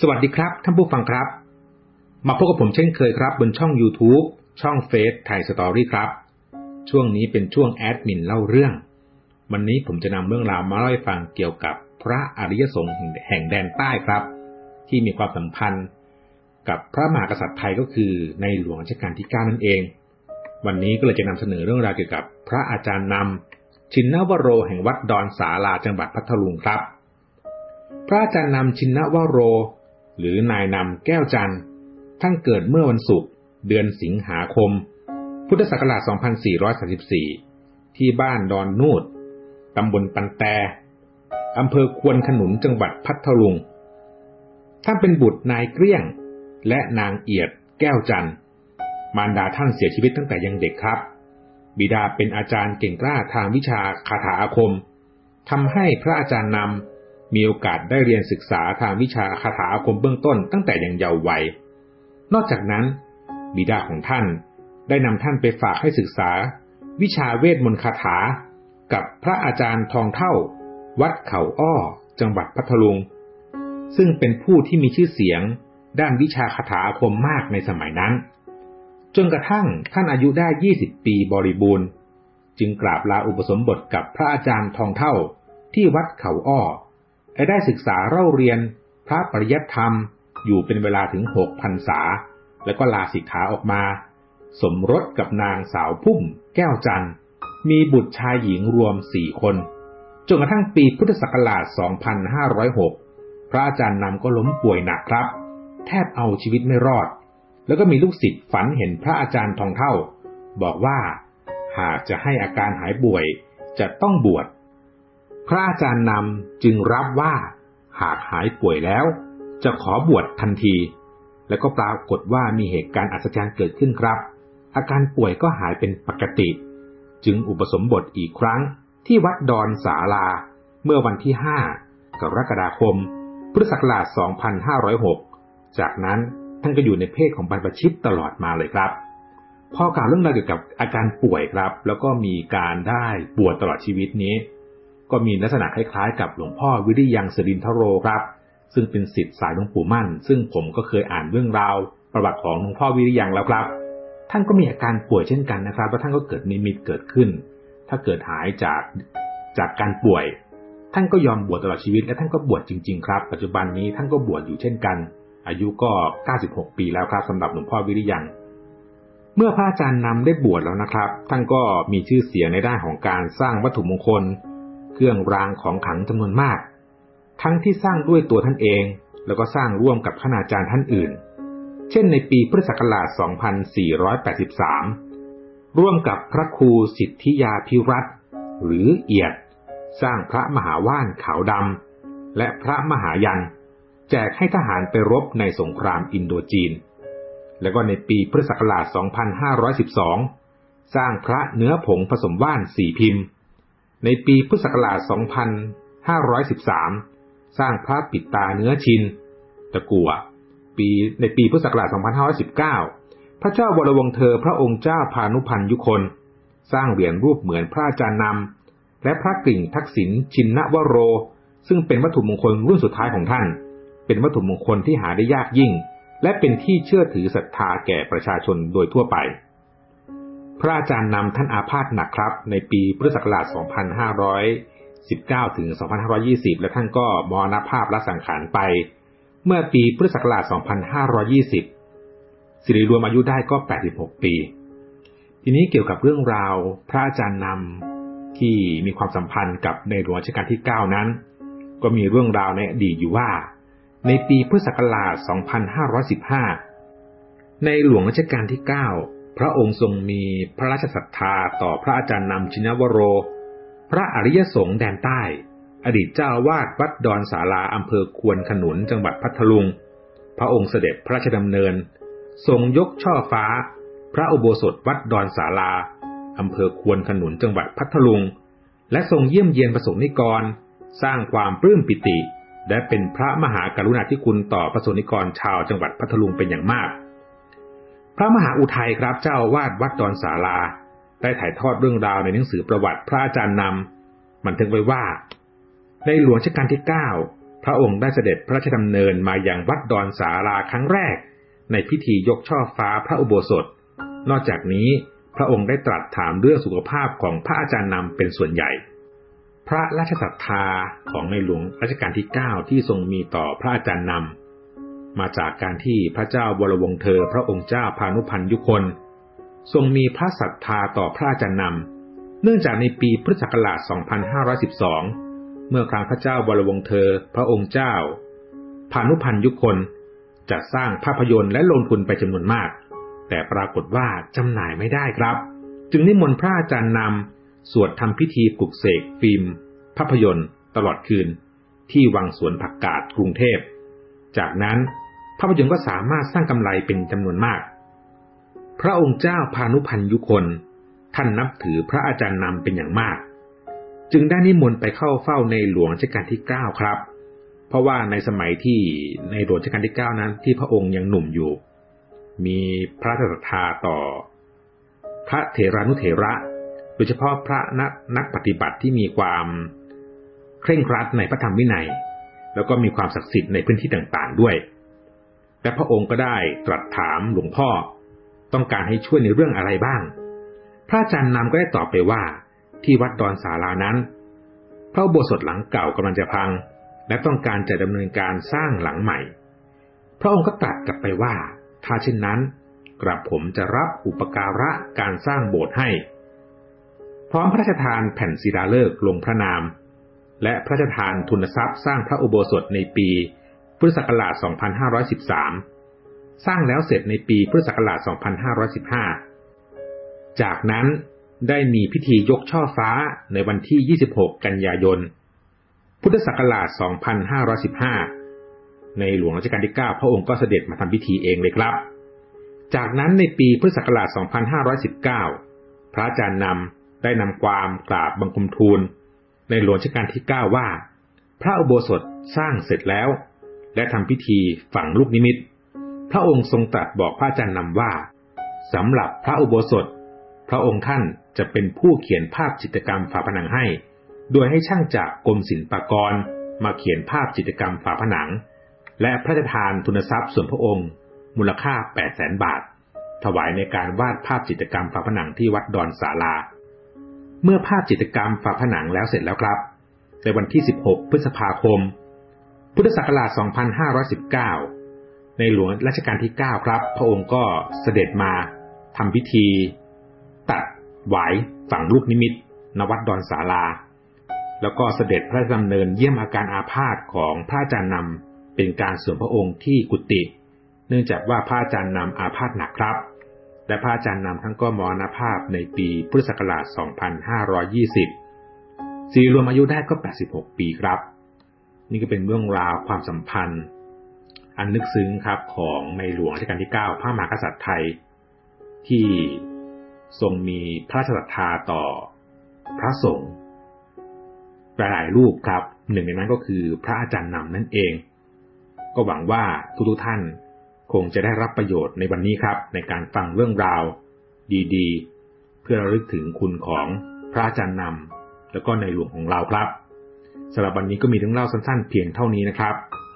สวัสดีครับ ท่านผู้ฟังครับ มาพบกับผมเช่นเคยครับ บนช่อง YouTube ช่องเฟซไทยสตอรี่ครับ ช่วงนี้เป็นช่วงแอดมินเล่าเรื่อง วันนี้ผมจะนำเรื่องราวมาเล่าให้ฟังเกี่ยวกับพระอริยสงฆ์แห่งแดนใต้ครับ ที่มีความสัมพันธ์ กับพระมหากษัตริย์ไทยก็คือในหลวงรัชกาลที่ 9 นั่นเอง วันนี้ก็เลยจะนำเสนอเรื่องราวเกี่ยวกับพระอาจารย์นำชินนวโรแห่งวัดดอนสาลาจังหวัดพัทลุงครับ พระอาจารย์นำชินนวโร หรือนายนำแก้วจันทร์ท่านเกิดเมื่อวันศุกร์เดือนสิงหาคม พุทธศักราช 2434 ที่บ้านดอนนูดตำบลปันแตอำเภอควนขนุนจังหวัดพัทลุง ท่านเป็นบุตรนายเกลี้ยง และนางเอียดแก้วจันทร์มารดาท่านเสียชีวิตตั้งแต่ยังเด็กครับ บิดาเป็นอาจารย์เก่งกล้าทางวิชาคาถาอาคมทำให้พระอาจารย์นำ มีโอกาสได้เรียนศึกษาทางวิชาคาถาอาคมเบื้องต้นตั้งแต่ยังเยาว์วัย นอกจากนั้น บิดาของท่านได้นำท่านไปฝากให้ศึกษา วิชาเวทมนต์คาถา กับพระอาจารย์ทองเท่า วัดเขาอ้อ จังหวัดพัทลุง ซึ่งเป็นผู้ที่มีชื่อเสียง ด้านวิชาคาถาอาคมมากในสมัยนั้น จนกระทั่งท่านอายุได้ 20 ปีบริบูรณ์ จึงกราบลาอุปสมบทกับพระอาจารย์ทองเท่าที่วัดเขาอ้อ และได้ศึกษาเล่าเรียนพระปริยัติธรรมอยู่เป็นเวลาถึงหกพรรษา แล้วก็ลาสิกขาออกมา สมรสกับนางสาวพุ่ม แก้วจันทร์ มีบุตรชายหญิงรวมสี่คน จนกระทั่งปีพุทธศักราช 2506 พระอาจารย์นำก็ล้มป่วยหนักครับ แทบเอาชีวิตไม่รอด แล้วก็มีลูกศิษย์ฝันเห็นพระอาจารย์ทองเท่า บอกว่า หากจะให้อาการหายป่วยจะต้องบวช พระอาจารย์นำจึงรับว่าหากหายป่วยแล้ว จะขอบวชทันที แล้วก็ปรากฏว่ามีเหตุการณ์อัศจรรย์เกิดขึ้นครับ อาการป่วยก็หายเป็นปกติ จึงอุปสมบทอีกครั้งที่วัดดอนสาลา เมื่อวันที่ 5 กรกฎาคม พุทธศักราช 2506 จากนั้นท่านก็อยู่ในเพศของบรรพชิตตลอดมาเลยครับพอกล่าวเรื่องราวเกี่ยวกับอาการป่วยครับ แล้วก็มีการได้บวชตลอดชีวิตนี้ ก็มีลักษณะคล้ายๆกับหลวงพ่อวิริยังสรินทโรครับ ซึ่งเป็นศิษย์สายหลวงปู่มั่น ซึ่งผมก็เคยอ่านเรื่องราว ประวัติของหลวงพ่อวิริยังแล้วครับ ท่านก็มีอาการป่วยเช่นกันนะครับแล้วท่านก็เกิดนิมิตเกิดขึ้น ถ้าเกิดหายจากจากการป่วย ท่านก็ยอมบวชตลอดชีวิตและท่านก็บวชจริง ๆ ครับ ปัจจุบันนี้ท่านก็บวชอยู่เช่นกัน อายุก็ 96 ปีแล้วครับสำหรับหลวงพ่อวิริยังเมื่อพระอาจารย์นำได้บวชแล้วนะครับ ท่านก็มีชื่อเสียงในด้านของการสร้างวัตถุมงคล เครื่องรางของขังจำนวนมาก ทั้งที่สร้างด้วยตัวท่านเอง แล้วก็สร้างร่วมกับคณาจารย์ท่านอื่น เช่นในปีพุทธศักราช 2483 ร่วมกับพระครูสิทธิยาพิรัตหรือเอียด สร้างพระมหาว่านขาวดำและพระมหายัน แจกให้ทหารไปรบในสงครามอินโดจีน แล้วก็ในปีพุทธศักราช 2512 สร้างพระเนื้อผงผสมว่านสี่พิมพ์ ในปีพุทธศักราช 2513 สร้างพระปิดตาเนื้อชิน ตะกัว ปีในปีพุทธศักราช 2519 พระเจ้าวรวงเธอพระองค์เจ้าพานุพันยุคน สร้างเหรียญรูปเหมือนพระอาจารย์นำ และพระกริ่งทักษิณชินนวโร ซึ่งเป็นวัตถุมงคลรุ่นสุดท้ายของท่าน เป็นวัตถุมงคลที่หาได้ยากยิ่ง และเป็นที่เชื่อถือศรัทธาแก่ประชาชนโดยทั่วไป พระอาจารย์นำท่านอาพาธหนักครับ ในปีพุทธศักราช 2519 ถึง 2520 และท่านก็มรณภาพละสังขารไป เมื่อปีพุทธศักราช 2520 สิริรวมอายุได้ก็ 86 ปี ทีนี้เกี่ยวกับเรื่องราวพระอาจารย์นำที่มีความสัมพันธ์กับในหลวงรัชกาลที่ 9 นั้น ก็มีเรื่องราวในอดีตอยู่ว่า ในปีพุทธศักราช 2515 ในหลวงรัชกาลที่ 9 พระองค์ทรงมีพระราชศรัทธาต่อพระอาจารย์นำชินวโร พระอริยสงฆ์แดนใต้ อดีตเจ้าวาดวัดดอนสาลาอำเภอควนขนุนจังหวัดพัทลุง พระองค์เสด็จพระราชดำเนิน ทรงยกช่อฟ้า พระอุโบสถวัดดอนสาลาอำเภอควนขนุนจังหวัดพัทลุง และทรงเยี่ยมเยียนประสงค์นิกร สร้างความปลื้มปิติ และเป็นพระมหากรุณาธิคุณต่อประสงค์นิกรชาวจังหวัดพัทลุงเป็นอย่างมาก พระมหาอุทัยครับเจ้าวาดวัดดอนศาลา ได้ถ่ายทอดเรื่องราวในหนังสือประวัติพระอาจารย์นำบันทึกไว้ว่า ในหลวงรัชกาลที่เก้าพระองค์ได้เสด็จพระราชดำเนินมาอย่างวัดดอนสาราครั้งแรก ในพิธียกช่อฟ้าพระอุโบสถ นอกจากนี้พระองค์ได้ตรัสถามเรื่องสุขภาพของพระอาจารย์นำเป็นส่วนใหญ่ พระราชศรัทธาของในหลวงรัชกาลที่ 9 ที่ทรงมีต่อพระอาจารย์นำ มาจากการที่พระเจ้าวรวงเธอพระองค์เจ้าพานุพันธ์ยุคน ทรงมีพระศรัทธาต่อพระอาจารย์นำเนื่องจากในปีพุทธศักราช 2512 เมื่อครั้งพระเจ้าวรวงเธอพระองค์เจ้าพานุพันธ์ยุคนจัดสร้างภาพยนตร์และลงทุนไปจำนวนมาก แต่ปรากฏว่าจำหน่ายไม่ได้ครับ จึงนิมนต์พระอาจารย์นำสวดทำพิธีปลุกเสกฟิล์ม ภาพยนตร์ ตลอดคืน ที่วังสวนผักกาดกรุงเทพ จากนั้น ภาพยนตร์ก็สามารถสร้างกำไรเป็นจำนวนมาก พระองค์เจ้าพานุพันยุคน ท่านนับถือพระอาจารย์นำเป็นอย่างมาก จึงได้นิมนต์ไปเข้าเฝ้าในหลวงรัชกาลที่ 9 ครับ เพราะว่าในสมัยที่ในหลวงรัชกาลที่ 9 นั้นที่พระองค์ยังหนุ่มอยู่ มีพระศรัทธาต่อ พระเถรานุเถระ โดยเฉพาะพระนักนักปฏิบัติที่มีความเคร่งครัดในพระธรรมวินัย แล้วก็มีความศักดิ์สิทธิ์ในพื้นที่ต่างๆด้วย แต่พระองค์ก็ได้ตรัสถามหลวงพ่อ ต้องการให้ช่วยในเรื่องอะไรบ้าง พระอาจารย์นำก็ได้ตอบไปว่า ที่วัดดอนสารานั้น พระอุโบสถหลังเก่ากำลังจะพัง และต้องการจะดำเนินการสร้างหลังใหม่ พระองค์ก็ตรัสกลับไปว่า ถ้าเช่นนั้น กระผมจะรับอุปการะการสร้างโบสถ์ให้ พร้อมพระราชทานแผ่นศิลาฤกษ์ลงพระนาม และพระราชทานทุนทรัพย์สร้างพระอุโบสถในปี พุทธศักราช 2513 สร้างแล้วเสร็จในปีพุทธศักราช 2515 จากนั้นได้มีพิธียกช่อฟ้าในวันที่ 26 กันยายน พุทธศักราช 2515 ในหลวงรัชกาลที่ 9 พระองค์ก็เสด็จมาทำพิธีเองเลยครับ จากนั้นในปีพุทธศักราช 2519 พระอาจารย์นำได้นำความกราบบังคมทูล ในหลวงรัชกาลที่ 9 ว่า พระอุโบสถสร้างเสร็จแล้ว และทำพิธีฝังลูกนิมิต พระองค์ทรงตรัสบอกพระอาจารย์นำว่าสำหรับพระอุโบสถ พระองค์ท่านจะเป็นผู้เขียนภาพจิตรกรรมฝาผนังให้ โดยให้ช่างจากกรมศิลปากรมาเขียนภาพจิตรกรรมฝาผนัง และพระราชทานทุนทรัพย์ส่วนพระองค์ มูลค่า 8 0 0แสนบาท ถวายในการวาดภาพจิตรกรรมฝาผนังที่วัดดอนศาลา เมื่อภาพจิตรกรรมฝาผนังแล้วเสร็จแล้วครับ ในวันที่ 16 พฤษภาคม พุทธศักราช 2519 ในหลวงรัชกาลที่ 9 ครับ พระองค์ก็เสด็จมาทำพิธี ตัดหวายฝังลูกนิมิตนวัดดอนศาลา แล้วก็เสด็จพระดำเนินเยี่ยมอาการอาพาธของพระอาจารย์นำเป็นการส่วนพระองค์ที่กุฏิเนื่องจากว่าพระอาจารย์นำอาพาธหนักครับ และพระอาจารย์นำทั้งก็มรณภาพในปีพุทธศักราช 2520 สีรวมอายุได้ก็ 86 ปีครับ นี่ก็เป็นเรื่องราวความสัมพันธ์ อันนึกซึ้งครับของในหลวงรัชกาลที่ 9 พระมหากษัตริย์ไทย ที่ทรงมีพระราชศรัทธาต่อพระสงฆ์หลายๆรูปครับ หนึ่งในนั้นก็คือพระอาจารย์นำนั่นเอง ก็หวังว่าทุกๆท่านคงจะได้รับประโยชน์ในวันนี้ครับ ในการฟังเรื่องราวดีๆ เพื่อระลึกถึงคุณของพระอาจารย์นำแล้วก็ในหลวงของเราครับ สำหรับวันนี้ก็มีเรื่องเล่าสั้นๆเพียงเท่านี้นะครับ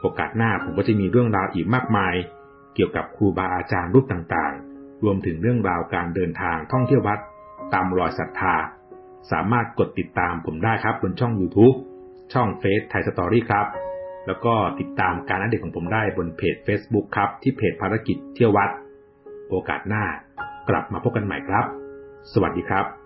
โอกาสหน้าผมก็จะมีเรื่องราวอีกมากมาย เกี่ยวกับครูบาอาจารย์รูปต่างๆ รวมถึงเรื่องราวการเดินทางท่องเที่ยววัด ตามรอยศรัทธา สามารถกดติดตามผมได้ครับบนช่อง YouTube ช่องเฟซไทยสตอรี่ครับ แล้วก็ติดตามการอัปเดตของผมได้บนเพจ Facebook ครับ ที่เพจภารกิจเที่ยววัด โอกาสหน้ากลับมาพบกันใหม่ครับ สวัสดีครับ